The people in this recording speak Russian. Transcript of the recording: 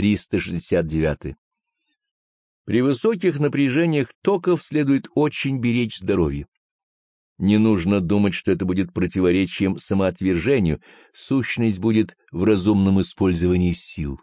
369. При высоких напряжениях токов следует очень беречь здоровье. Не нужно думать, что это будет противоречием самоотвержению, сущность будет в разумном использовании сил.